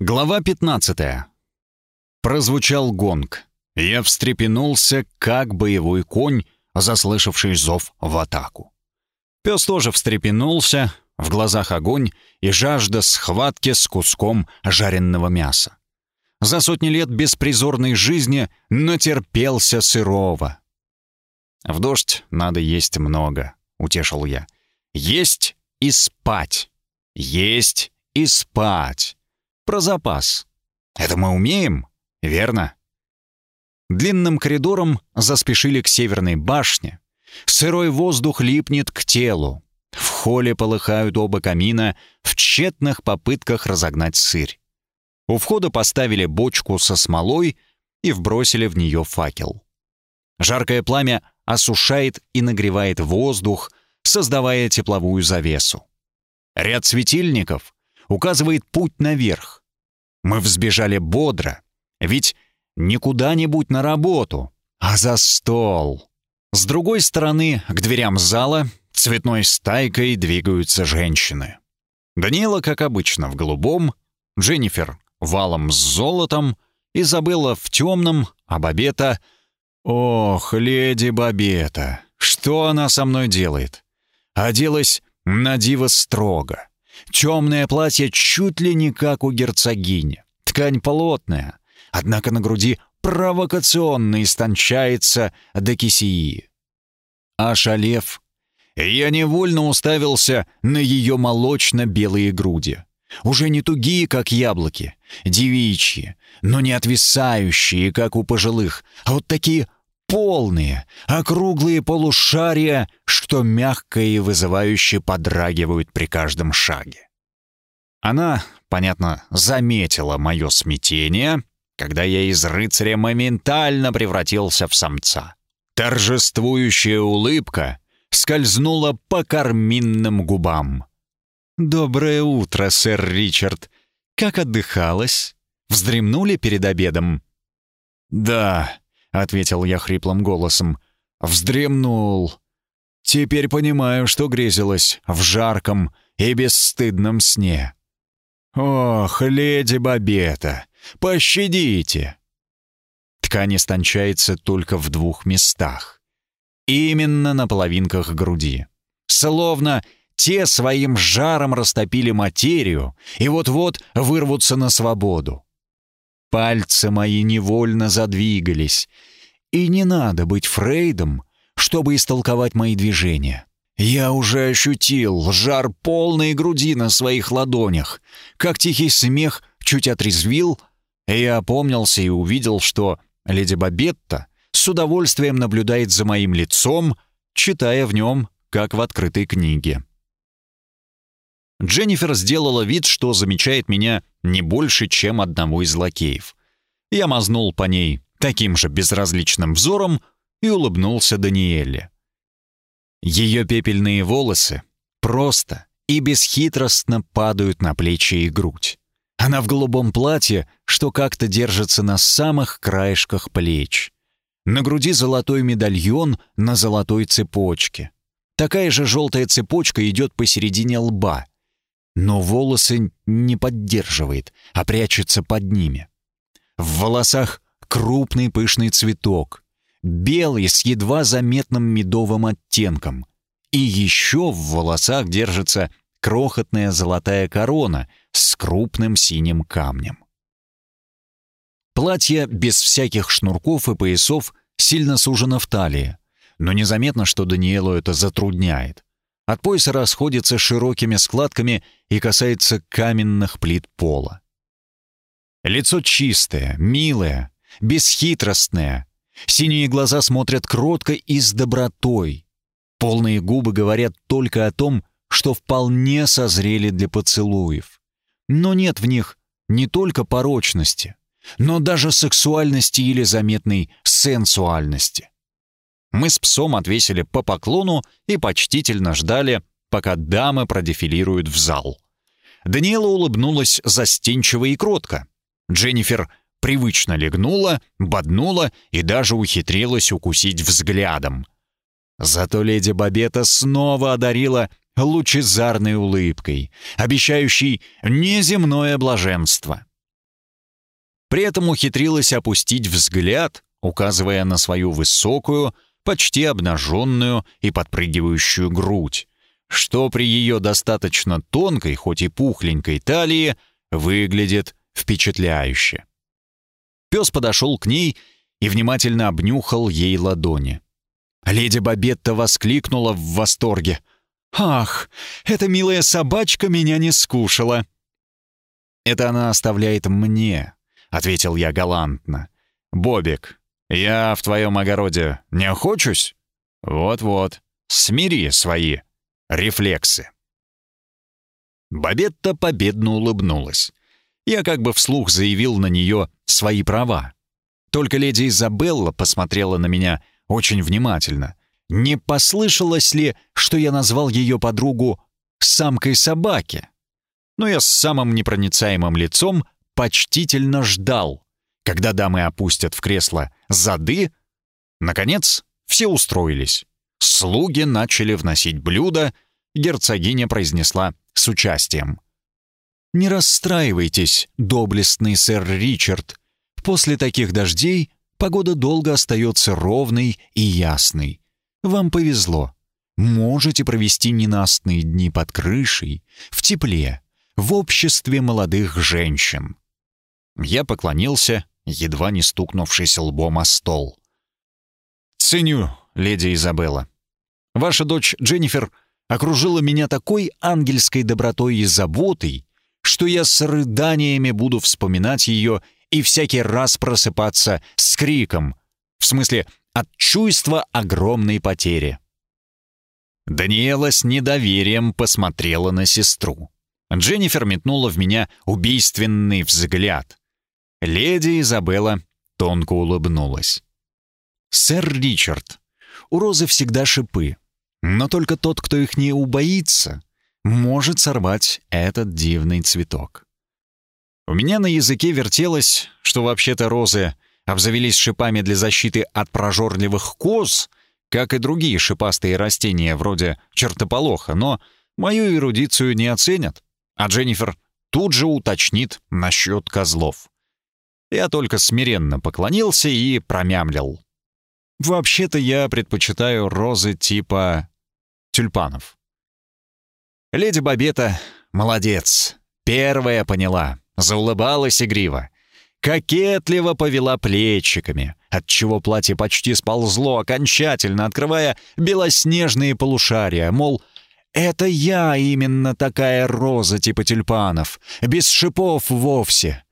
Глава 15. Прозвучал гонг. Я встрепенулся, как боевой конь, заслышавший зов в атаку. Пес тоже встрепенулся, в глазах огонь и жажда схватки с куском жареного мяса. За сотни лет беспризорной жизни натерпелся сырого. «В дождь надо есть много», — утешил я. «Есть и спать. Есть и спать. Про запас. Это мы умеем, верно?» Длинным коридором заспешили к северной башне. Сырой воздух липнет к телу. В холле полыхают оба камина в тщетных попытках разогнать сырь. У входа поставили бочку со смолой и вбросили в нее факел. Жаркое пламя осушает и нагревает воздух, создавая тепловую завесу. Ряд светильников указывает путь наверх. Мы взбежали бодро, ведь не куда-нибудь на работу, а за стол. С другой стороны, к дверям зала цветной стайкой двигаются женщины. Даниэла, как обычно, в голубом, Дженнифер валом с золотом, Изабелла в темном, а Бабета... Ох, леди Бабета, что она со мной делает? Оделась на диво строго. Темное платье чуть ли не как у герцогини. Ткань плотная, однако на груди провокационно истончается до кисии. Ошалев, я невольно уставился на ее молочно-белые груди. Уже не тугие, как яблоки, девичьи, но не отвисающие, как у пожилых, а вот такие полные, округлые полушария, что мягко и вызывающе подрагивают при каждом шаге. Она, понятно, заметила мое смятение, когда я из рыцаря моментально превратился в самца. Торжествующая улыбка скользнула по карминным губам. «Доброе утро, сэр Ричард. Как отдыхалось? Вздремнули перед обедом?» «Да», — ответил я хриплым голосом, — «вздремнул. Теперь понимаю, что грезилось в жарком и бесстыдном сне». «Ох, леди Бабета, пощадите!» Ткань истончается только в двух местах. Именно на половинках груди. Словно те своим жаром растопили материю и вот-вот вырвутся на свободу. Пальцы мои невольно задвигались. И не надо быть Фрейдом, чтобы истолковать мои движения. Я уже ощутил жар полной груди на своих ладонях, как тихий смех чуть отрезвил, я опомнился и увидел, что леди Бабетта с удовольствием наблюдает за моим лицом, читая в нем, как в открытой книге. Дженнифер сделала вид, что замечает меня не больше, чем одного из лакеев. Я мазнул по ней таким же безразличным взором и улыбнулся Даниэле. Ее пепельные волосы просто и бесхитростно падают на плечи и грудь. Она в голубом платье, что как-то держится на самых краешках плеч. На груди золотой медальон на золотой цепочке. Такая же желтая цепочка идет посередине лба. Но волосы не поддерживает, а прячется под ними. В волосах крупный пышный цветок, белый с едва заметным медовым оттенком. И еще в волосах держится крохотная золотая корона с крупным синим камнем. Платье без всяких шнурков и поясов сильно сужено в талии, но незаметно, что Даниэлу это затрудняет. От пояса расходится широкими складками и касается каменных плит пола. Лицо чистое, милое, бесхитростное, Синие глаза смотрят кротко и с добротой. Полные губы говорят только о том, что вполне созрели для поцелуев. Но нет в них не только порочности, но даже сексуальности или заметной сенсуальности. Мы с псом отвесили по поклону и почтительно ждали, пока дамы продефилируют в зал. Даниэла улыбнулась застенчиво и кротко. Дженнифер привычно легнула, боднула и даже ухитрилась укусить взглядом. Зато леди Бабета снова одарила лучезарной улыбкой, обещающей неземное блаженство. При этом ухитрилась опустить взгляд, указывая на свою высокую, почти обнаженную и подпрыгивающую грудь, что при ее достаточно тонкой, хоть и пухленькой талии, выглядит впечатляюще. Пес подошел к ней и внимательно обнюхал ей ладони. Леди Бабетта воскликнула в восторге. «Ах, эта милая собачка меня не скушала!» «Это она оставляет мне», — ответил я галантно. «Бобик, я в твоем огороде не охочусь? Вот-вот, смири свои рефлексы». Бабетта победно улыбнулась. Я как бы вслух заявил на нее свои права. Только леди Изабелла посмотрела на меня очень внимательно. Не послышалось ли, что я назвал ее подругу «самкой собаки»? Но я с самым непроницаемым лицом почтительно ждал, когда дамы опустят в кресло зады. Наконец, все устроились. Слуги начали вносить блюда, герцогиня произнесла с участием. «Не расстраивайтесь, доблестный сэр Ричард. После таких дождей погода долго остается ровной и ясной. Вам повезло. Можете провести ненастные дни под крышей, в тепле, в обществе молодых женщин». Я поклонился, едва не стукнувшись лбом о стол. «Ценю, леди Изабелла. Ваша дочь Дженнифер окружила меня такой ангельской добротой и заботой, что я с рыданиями буду вспоминать ее и всякий раз просыпаться с криком, в смысле от чувства огромной потери. Даниэла с недоверием посмотрела на сестру. Дженнифер метнула в меня убийственный взгляд. Леди Изабелла тонко улыбнулась. «Сэр Ричард, у розы всегда шипы, но только тот, кто их не убоится, может сорвать этот дивный цветок. У меня на языке вертелось, что вообще-то розы обзавелись шипами для защиты от прожорливых коз, как и другие шипастые растения вроде чертополоха, но мою эрудицию не оценят, а Дженнифер тут же уточнит насчет козлов. Я только смиренно поклонился и промямлил. Вообще-то я предпочитаю розы типа тюльпанов. Леди Бабета молодец. Первая поняла, заулыбалась игриво. Кокетливо повела плечиками, отчего платье почти сползло окончательно, открывая белоснежные полушария, мол, это я именно такая роза типа тюльпанов, без шипов вовсе.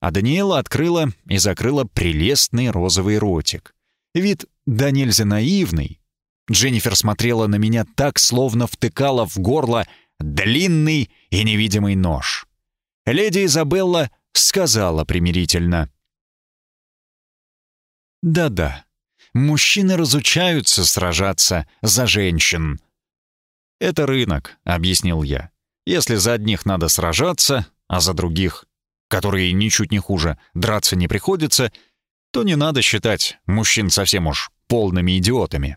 А Даниэла открыла и закрыла прелестный розовый ротик. Вид да нельзя наивный, Дженнифер смотрела на меня так, словно втыкала в горло длинный и невидимый нож. Леди Изабелла сказала примирительно. «Да-да, мужчины разучаются сражаться за женщин». «Это рынок», — объяснил я. «Если за одних надо сражаться, а за других, которые ничуть не хуже, драться не приходится, то не надо считать мужчин совсем уж полными идиотами».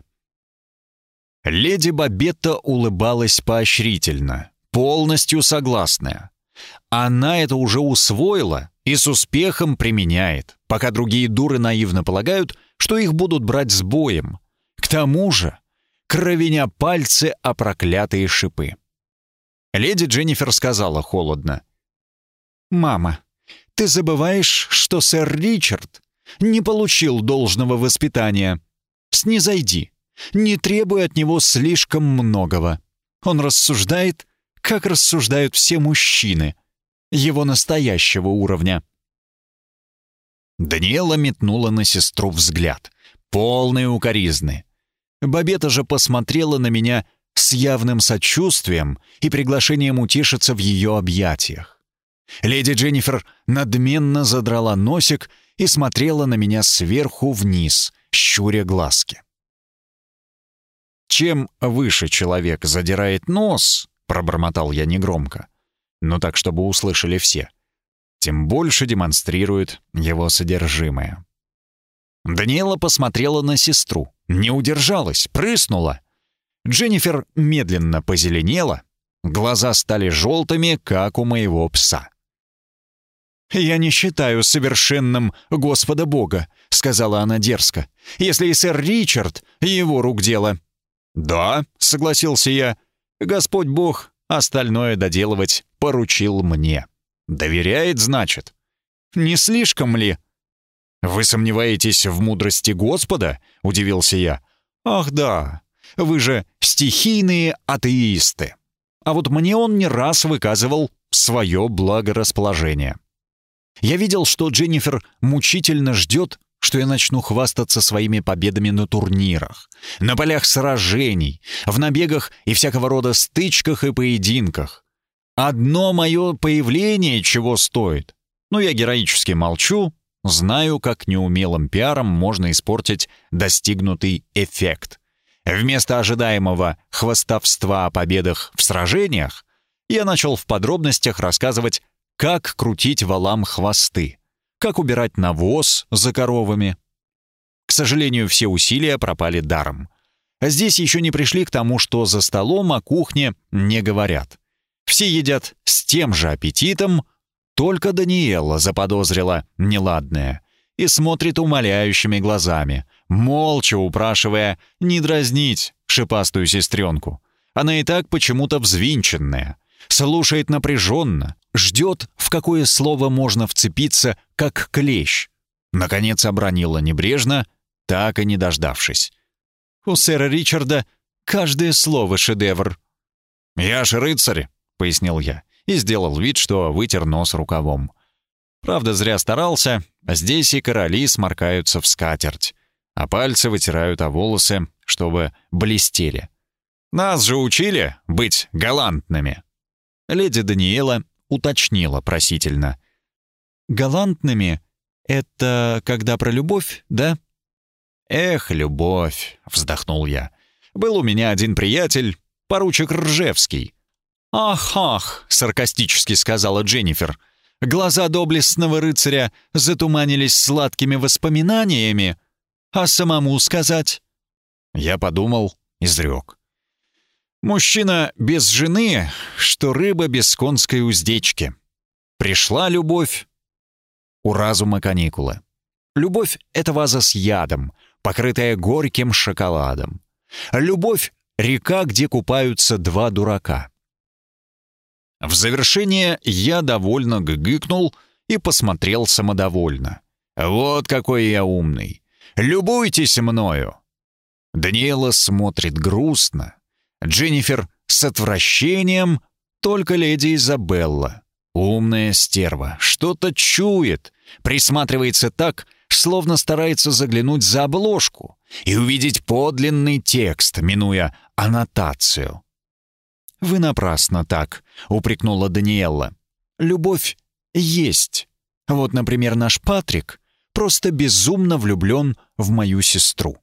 Леди Бабетта улыбалась поощрительно, полностью согласная. Она это уже усвоила и с успехом применяет, пока другие дуры наивно полагают, что их будут брать с боем. К тому же, кровеня пальцы о проклятые шипы. Леди Дженнифер сказала холодно. «Мама, ты забываешь, что сэр Ричард не получил должного воспитания. Снизойди, не требуя от него слишком многого. Он рассуждает, как рассуждают все мужчины, его настоящего уровня. Даниэла метнула на сестру взгляд, полный укоризны. Бабета же посмотрела на меня с явным сочувствием и приглашением утешиться в ее объятиях. Леди Дженнифер надменно задрала носик и смотрела на меня сверху вниз, щуря глазки. Чем выше человек задирает нос, пробормотал я негромко, но так, чтобы услышали все, тем больше демонстрирует его содержимое. Даниэла посмотрела на сестру, не удержалась, прыснула. Дженнифер медленно позеленела, глаза стали желтыми, как у моего пса. «Я не считаю совершенным Господа Бога», — сказала она дерзко, «если и сэр Ричард — его рук дело». «Да», — согласился я, — «Господь Бог остальное доделывать поручил мне». «Доверяет, значит?» «Не слишком ли?» «Вы сомневаетесь в мудрости Господа?» — удивился я. «Ах да, вы же стихийные атеисты. А вот мне он не раз выказывал свое благорасположение. Я видел, что Дженнифер мучительно ждет, что я начну хвастаться своими победами на турнирах, на полях сражений, в набегах и всякого рода стычках и поединках. Одно мое появление чего стоит. Но я героически молчу, знаю, как неумелым пиаром можно испортить достигнутый эффект. Вместо ожидаемого хвастовства о победах в сражениях я начал в подробностях рассказывать, как крутить валам хвосты, как убирать навоз за коровами. К сожалению, все усилия пропали даром. Здесь еще не пришли к тому, что за столом о кухне не говорят. Все едят с тем же аппетитом, только Даниэла заподозрила неладное и смотрит умоляющими глазами, молча упрашивая не дразнить шипастую сестренку. Она и так почему-то взвинченная, слушает напряженно, ждет, в какое слово можно вцепиться, как клещ. Наконец обронила небрежно, так и не дождавшись. У сэра Ричарда каждое слово шедевр. «Я ж рыцарь», — пояснил я, и сделал вид, что вытер нос рукавом. Правда, зря старался, а здесь и короли сморкаются в скатерть, а пальцы вытирают о волосы, чтобы блестели. Нас же учили быть галантными. Леди Даниэла уточнила просительно. «Галантными — это когда про любовь, да?» «Эх, любовь!» — вздохнул я. «Был у меня один приятель, поручик Ржевский». «Ах-ах!» — саркастически сказала Дженнифер — Глаза доблестного рыцаря затуманились сладкими воспоминаниями. А самому сказать? Я подумал, изрек. Мужчина без жены, что рыба без конской уздечки. Пришла любовь. У разума каникулы. Любовь — это ваза с ядом, покрытая горьким шоколадом. Любовь — река, где купаются два дурака. В завершение я довольно гыгыкнул и посмотрел самодовольно. «Вот какой я умный! Любуйтесь мною!» Даниэла смотрит грустно. Дженнифер с отвращением, только леди Изабелла. Умная стерва, что-то чует, присматривается так, словно старается заглянуть за обложку и увидеть подлинный текст, минуя аннотацию. «Вы напрасно так», — упрекнула Даниэлла. «Любовь есть. Вот, например, наш Патрик просто безумно влюблен в мою сестру».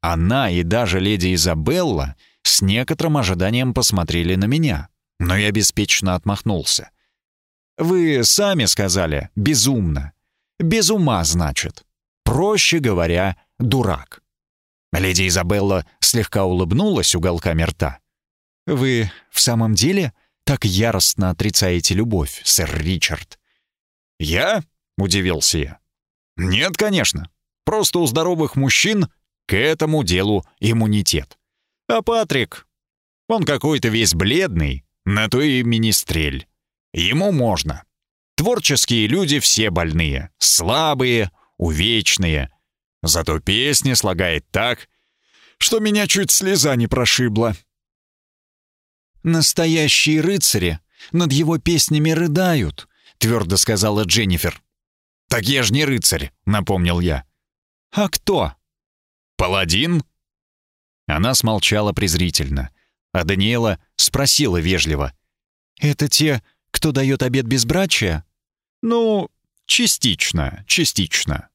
Она и даже леди Изабелла с некоторым ожиданием посмотрели на меня, но я беспечно отмахнулся. «Вы сами сказали «безумно». Без ума, значит. Проще говоря, дурак». Леди Изабелла слегка улыбнулась уголками рта. «Вы в самом деле так яростно отрицаете любовь, сэр Ричард?» «Я?» — удивился я. «Нет, конечно. Просто у здоровых мужчин к этому делу иммунитет. А Патрик? Он какой-то весь бледный, на то и министрель. Ему можно. Творческие люди все больные, слабые, увечные. Зато песни слагает так, что меня чуть слеза не прошибла. «Настоящие рыцари над его песнями рыдают», — твердо сказала Дженнифер. «Так я ж не рыцарь», — напомнил я. «А кто?» «Паладин?» Она смолчала презрительно, а Даниэла спросила вежливо. «Это те, кто дает обед безбрачия?» «Ну, частично, частично».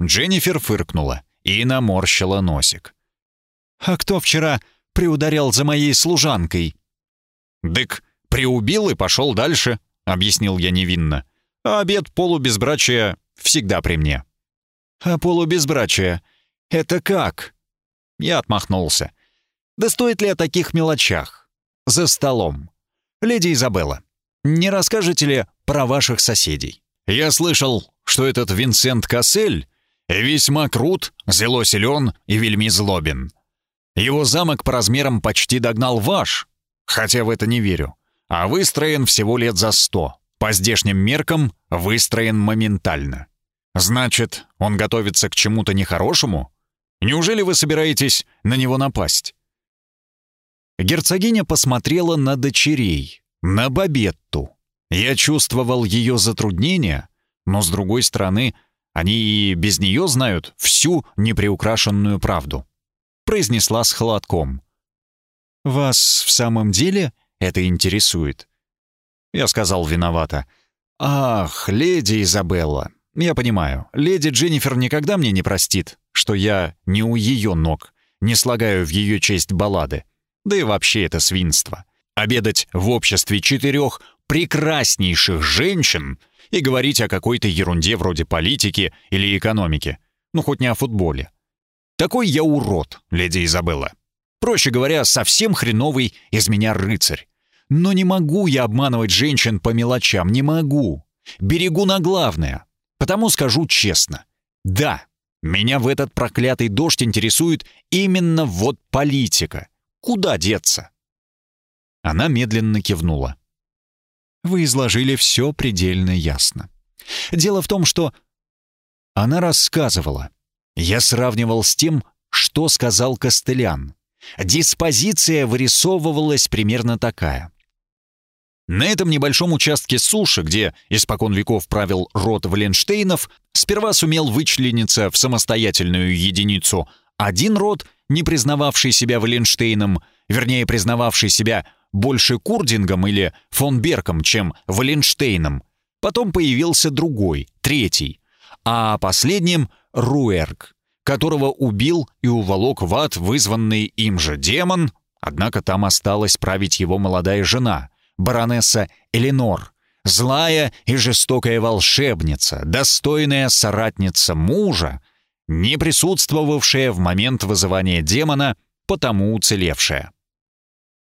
Дженнифер фыркнула и наморщила носик. «А кто вчера приударял за моей служанкой?» «Дык, приубил и пошел дальше», — объяснил я невинно. «А обед полубезбрачия всегда при мне». «А полубезбрачие? Это как?» Я отмахнулся. «Да стоит ли о таких мелочах? За столом. Леди Изабелла, Не расскажете ли про ваших соседей? Я слышал, что этот Винсент Кассель весьма крут, зело силен и вельми злобен. Его замок по размерам почти догнал ваш, хотя в это не верю, а выстроен всего лет за сто. По здешним меркам выстроен моментально. Значит, он готовится к чему-то нехорошему? Неужели вы собираетесь на него напасть? Герцогиня посмотрела на дочерей, на Бабетту. Я чувствовал ее затруднения, но, с другой стороны, они и без нее знают всю неприукрашенную правду. Произнесла с холодком. «Вас в самом деле это интересует?» Я сказал виновато. «Ах, леди Изабелла, я понимаю, леди Дженнифер никогда мне не простит, что я не у ее ног, не слагаю в ее честь баллады. Да и вообще это свинство. Обедать в обществе четырех прекраснейших женщин и говорить о какой-то ерунде вроде политики или экономики. Ну, хоть не о футболе. Такой я урод, леди Изабелла. Проще говоря, совсем хреновый из меня рыцарь. Но не могу я обманывать женщин по мелочам, не могу. Берегу на главное. Потому скажу честно. Да, меня в этот проклятый дождь интересует именно вот политика. Куда деться? Она медленно кивнула. Вы изложили все предельно ясно. Дело в том, что... Она рассказывала. Я сравнивал с тем, что сказал Костылян. Диспозиция вырисовывалась примерно такая. На этом небольшом участке суши, где испокон веков правил род Валенштейнов, сперва сумел вычлениться в самостоятельную единицу один род, не признававший себя Валенштейном, вернее, признававший себя больше Курдингом или фон Берком, чем Валенштейном. Потом появился другой, третий, а последним — Руэрк, которого убил и уволок в ад вызванный им же демон, однако там осталась править его молодая жена, баронесса Эленор, злая и жестокая волшебница, достойная соратница мужа, не присутствовавшая в момент вызывания демона, потому уцелевшая.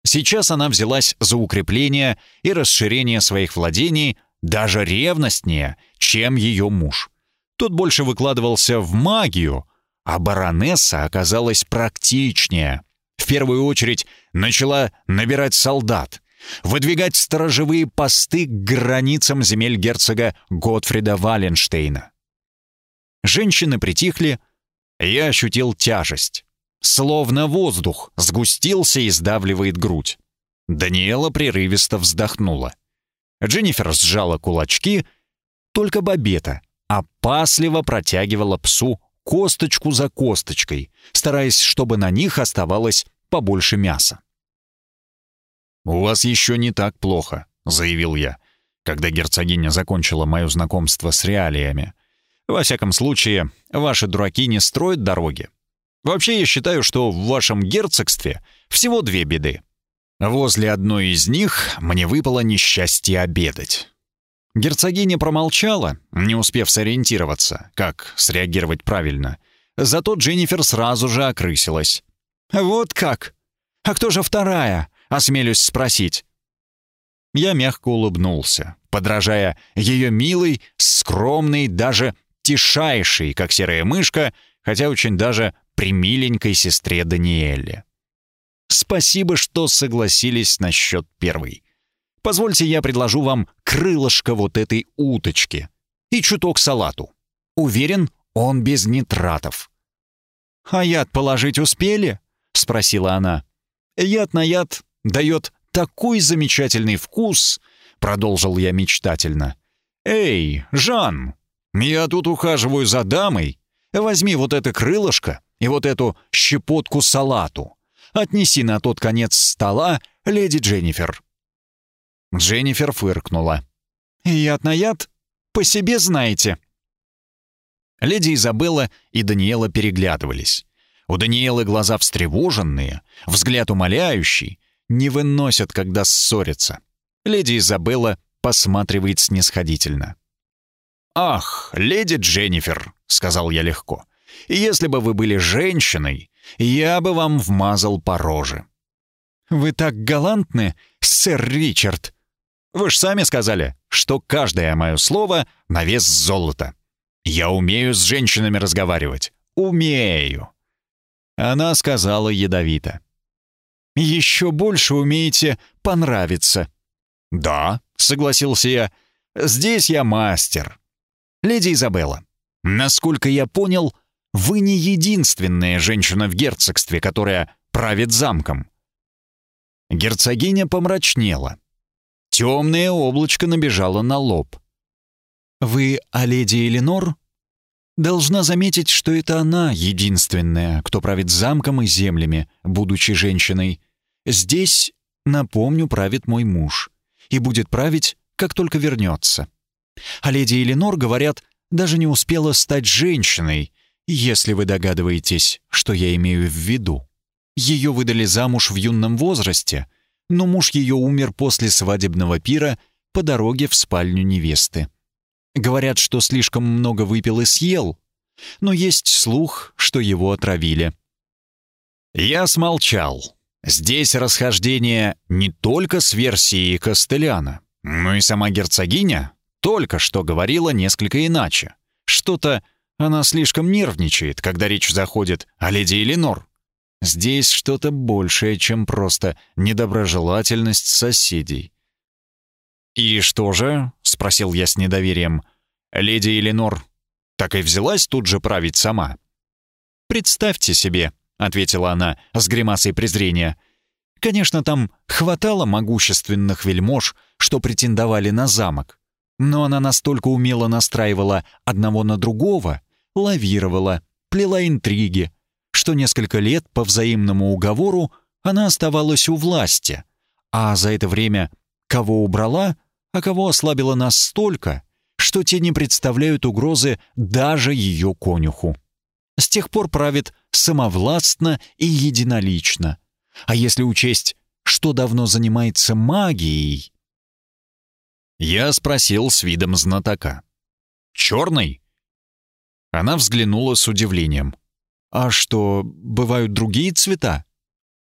Сейчас она взялась за укрепление и расширение своих владений даже ревностнее, чем ее муж. Тот больше выкладывался в магию, а баронесса оказалась практичнее. В первую очередь начала набирать солдат, выдвигать сторожевые посты к границам земель герцога Готфрида Валенштейна. Женщины притихли, я ощутил тяжесть. Словно воздух сгустился и сдавливает грудь. Даниэла прерывисто вздохнула. Дженнифер сжала кулачки, только Бабета опасливо протягивала псу косточку за косточкой, стараясь, чтобы на них оставалось побольше мяса. «У вас еще не так плохо», — заявил я, когда герцогиня закончила мое знакомство с реалиями. «Во всяком случае, ваши дураки не строят дороги, Вообще, я считаю, что в вашем герцогстве всего две беды. Возле одной из них мне выпало несчастье обедать. Герцогиня промолчала, не успев сориентироваться, как среагировать правильно. Зато Дженнифер сразу же окрысилась. «Вот как? А кто же вторая?» — осмелюсь спросить. Я мягко улыбнулся, подражая ее милой, скромной, даже тишайшей, как серая мышка, хотя очень даже примиленькой сестре Даниэле. Спасибо, что согласились насчет первой. Позвольте я предложу вам крылышко вот этой уточки и чуток салату. Уверен, он без нитратов. «А яд положить успели?» — спросила она. «Яд на яд дает такой замечательный вкус», — продолжил я мечтательно. «Эй, Жан, я тут ухаживаю за дамой. Возьми вот это крылышко и вот эту щепотку салату. Отнеси на тот конец стола леди Дженнифер». Дженнифер фыркнула. «Яд на яд? По себе знаете». Леди Изабелла и Даниэла переглядывались. У Даниэлы глаза встревоженные, взгляд умоляющий, не выносят, когда ссорятся. Леди Изабелла посматривает снисходительно. «Ах, леди Дженнифер», — сказал я легко, если бы вы были женщиной, я бы вам вмазал по роже». «Вы так галантны, сэр Ричард!» Вы ж сами сказали, что каждое мое слово на вес золота. Я умею с женщинами разговаривать. Умею. Она сказала ядовито. «Еще больше умеете понравиться». «Да», — согласился я, — «здесь я мастер». «Леди Изабелла, насколько я понял, вы не единственная женщина в герцогстве, которая правит замком». Герцогиня помрачнела. Темное облачко набежало на лоб. «Вы о леди Эленор?» Должна заметить, что это она единственная, кто правит замком и землями, будучи женщиной. Здесь, напомню, правит мой муж. И будет править, как только вернется. А леди Эленор, говорят, даже не успела стать женщиной, если вы догадываетесь, что я имею в виду. Ее выдали замуж в юном возрасте, но муж ее умер после свадебного пира по дороге в спальню невесты. Говорят, что слишком много выпил и съел, но есть слух, что его отравили. Я смолчал. Здесь расхождение не только с версией Костеляна, но и сама герцогиня только что говорила несколько иначе. Что-то она слишком нервничает, когда речь заходит о леди Эленор. Здесь что-то большее, чем просто недоброжелательность соседей. «И что же?» — спросил я с недоверием. «Леди Эленор так и взялась тут же править сама». «Представьте себе», — ответила она с гримасой презрения. «Конечно, там хватало могущественных вельмож, что претендовали на замок. Но она настолько умело настраивала одного на другого, лавировала, плела интриги, что несколько лет по взаимному уговору она оставалась у власти, а за это время кого убрала, а кого ослабила настолько, что те не представляют угрозы даже ее конюху. С тех пор правит самовластно и единолично. А если учесть, что давно занимается магией... Я спросил с видом знатока. «Черный?» Она взглянула с удивлением. «А что, бывают другие цвета?»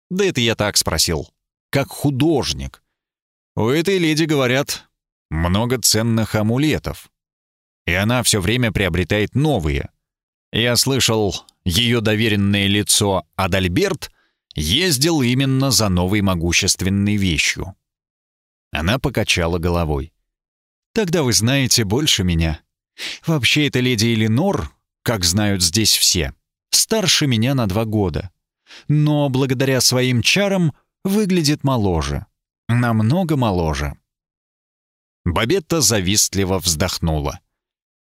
«Да это я так спросил. Как художник. У этой леди, говорят, много ценных амулетов. И она все время приобретает новые. Я слышал, ее доверенное лицо Адальберт ездил именно за новой могущественной вещью. Она покачала головой. «Тогда вы знаете больше меня. Вообще, эта леди Эленор, как знают здесь все, старше меня на два года. Но благодаря своим чарам выглядит моложе. Намного моложе. Бабетта завистливо вздохнула.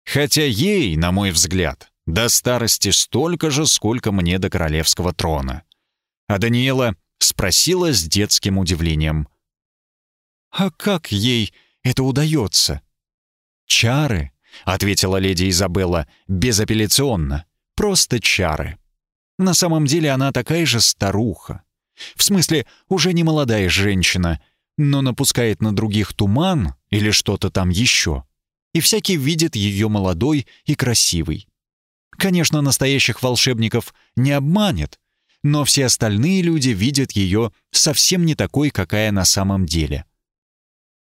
Хотя ей, на мой взгляд, до старости столько же, сколько мне до королевского трона. А Даниэла спросила с детским удивлением. «А как ей это удается?» «Чары», — ответила леди Изабелла безапелляционно. Просто чары. На самом деле она такая же старуха. В смысле, уже не молодая женщина, но напускает на других туман или что-то там еще. И всякий видит ее молодой и красивой. Конечно, настоящих волшебников не обманет, но все остальные люди видят ее совсем не такой, какая на самом деле.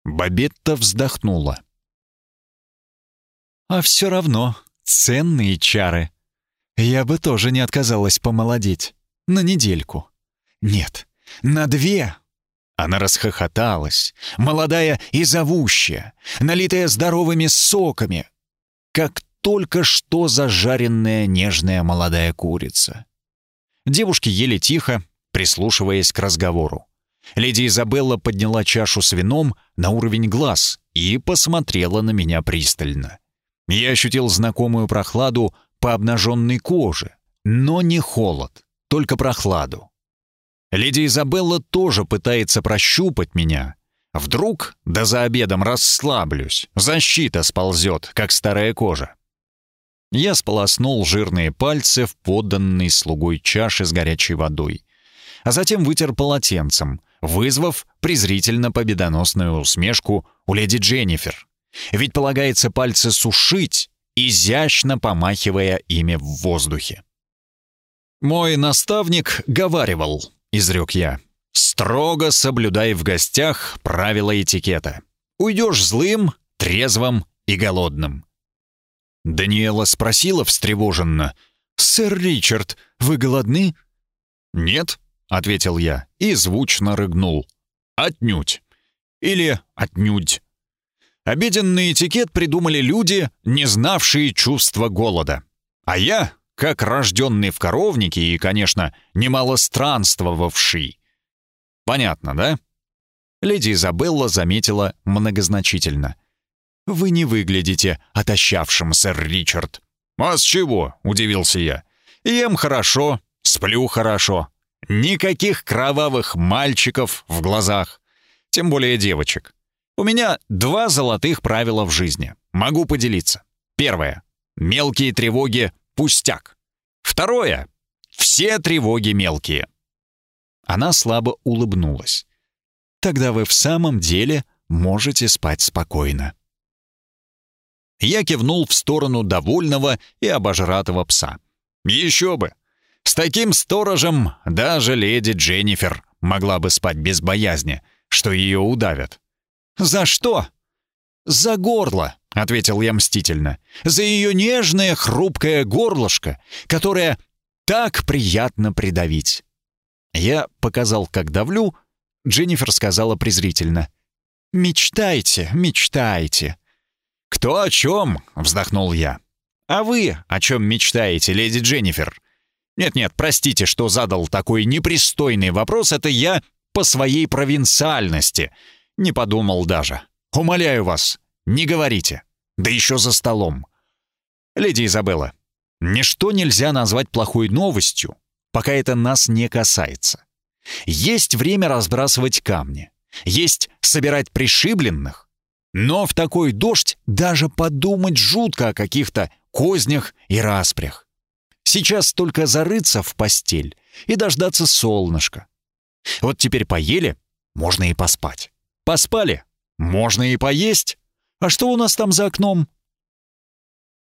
Бабетта вздохнула. «А все равно ценные чары», я бы тоже не отказалась помолодеть. На недельку. Нет, на две. Она расхохоталась, молодая и зовущая, налитая здоровыми соками, как только что зажаренная нежная молодая курица. Девушки ели тихо, прислушиваясь к разговору. Леди Изабелла подняла чашу с вином на уровень глаз и посмотрела на меня пристально. Я ощутил знакомую прохладу по обнаженной коже, но не холод, только прохладу. Леди Изабелла тоже пытается прощупать меня. Вдруг, да за обедом расслаблюсь, защита сползет, как старая кожа. Я сполоснул жирные пальцы в подданной слугой чаше с горячей водой, а затем вытер полотенцем, вызвав презрительно победоносную усмешку у леди Дженнифер. Ведь полагается пальцы сушить, изящно помахивая ими в воздухе. «Мой наставник говаривал», — изрек я, «строго соблюдай в гостях правила этикета. Уйдешь злым, трезвым и голодным. Даниэла спросила встревоженно. «Сэр Ричард, вы голодны?» «Нет», — ответил я и звучно рыгнул. «Отнюдь». Или «отнюдь». Обеденный этикет придумали люди, не знавшие чувства голода. А я, как рожденный в коровнике и, конечно, немало странствовавший. Понятно, да? Леди Изабелла заметила многозначительно. «Вы не выглядите отощавшим, сэр Ричард». «А с чего?» — удивился я. «Ем хорошо, сплю хорошо. Никаких кровавых мальчиков в глазах. Тем более девочек. У меня два золотых правила в жизни. Могу поделиться. Первое. Мелкие тревоги — пустяк. Второе. Все тревоги мелкие. Она слабо улыбнулась. Тогда вы в самом деле можете спать спокойно. Я кивнул в сторону довольного и обожратого пса. Еще бы! С таким сторожем даже леди Дженнифер могла бы спать без боязни, что ее удавят. «За что?» «За горло», — ответил я мстительно. «За ее нежное хрупкое горлышко, которое так приятно придавить». Я показал, как давлю. Дженнифер сказала презрительно. «Мечтайте, мечтайте». «Кто о чем?» — вздохнул я. «А вы о чем мечтаете, леди Дженнифер?» «Нет-нет, простите, что задал такой непристойный вопрос. Это я по своей провинциальности. Не подумал даже. Умоляю вас, не говорите. Да еще за столом. Леди Изабелла, ничто нельзя назвать плохой новостью, пока это нас не касается. Есть время разбрасывать камни. Есть собирать пришибленных. Но в такой дождь даже подумать жутко о каких-то кознях и распрях. Сейчас только зарыться в постель и дождаться солнышка. Вот теперь поели, можно и поспать. Поспали? Можно и поесть. А что у нас там за окном?»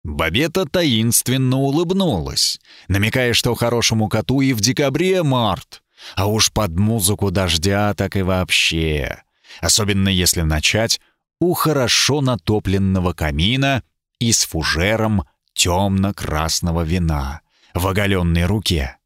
Бабета таинственно улыбнулась, намекая, что хорошему коту и в декабре март, а уж под музыку дождя так и вообще. Особенно если начать у хорошо натопленного камина и с фужером темно-красного вина в оголенной руке.